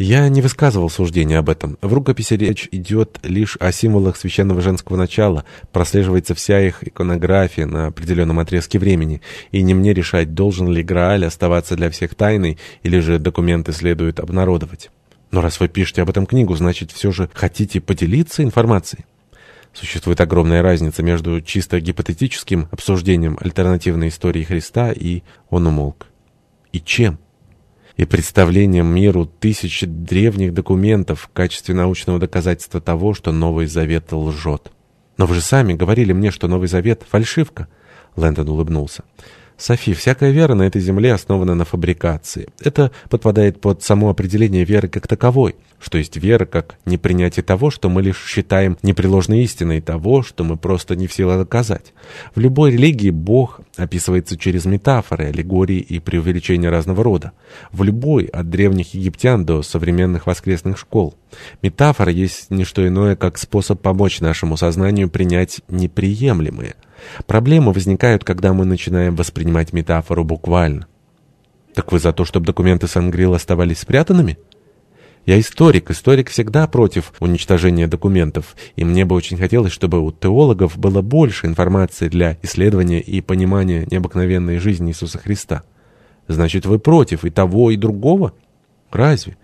Я не высказывал суждения об этом. В рукописи речь идет лишь о символах священного женского начала, прослеживается вся их иконография на определенном отрезке времени, и не мне решать, должен ли Грааль оставаться для всех тайной, или же документы следует обнародовать. Но раз вы пишете об этом книгу, значит, все же хотите поделиться информацией? Существует огромная разница между чисто гипотетическим обсуждением альтернативной истории Христа и он умолк. И чем? И представлением миру тысячи древних документов в качестве научного доказательства того, что Новый Завет лжет. «Но вы же сами говорили мне, что Новый Завет — фальшивка!» Лэндон улыбнулся. Софи, всякая вера на этой земле основана на фабрикации. Это подпадает под само определение веры как таковой, что есть вера как непринятие того, что мы лишь считаем непреложной истиной, того, что мы просто не в силах доказать. В любой религии Бог описывается через метафоры, аллегории и преувеличения разного рода. В любой, от древних египтян до современных воскресных школ. Метафора есть не что иное, как способ помочь нашему сознанию принять неприемлемое – Проблемы возникают, когда мы начинаем воспринимать метафору буквально. Так вы за то, чтобы документы Сангрил оставались спрятанными? Я историк. Историк всегда против уничтожения документов, и мне бы очень хотелось, чтобы у теологов было больше информации для исследования и понимания необыкновенной жизни Иисуса Христа. Значит, вы против и того, и другого? Разве?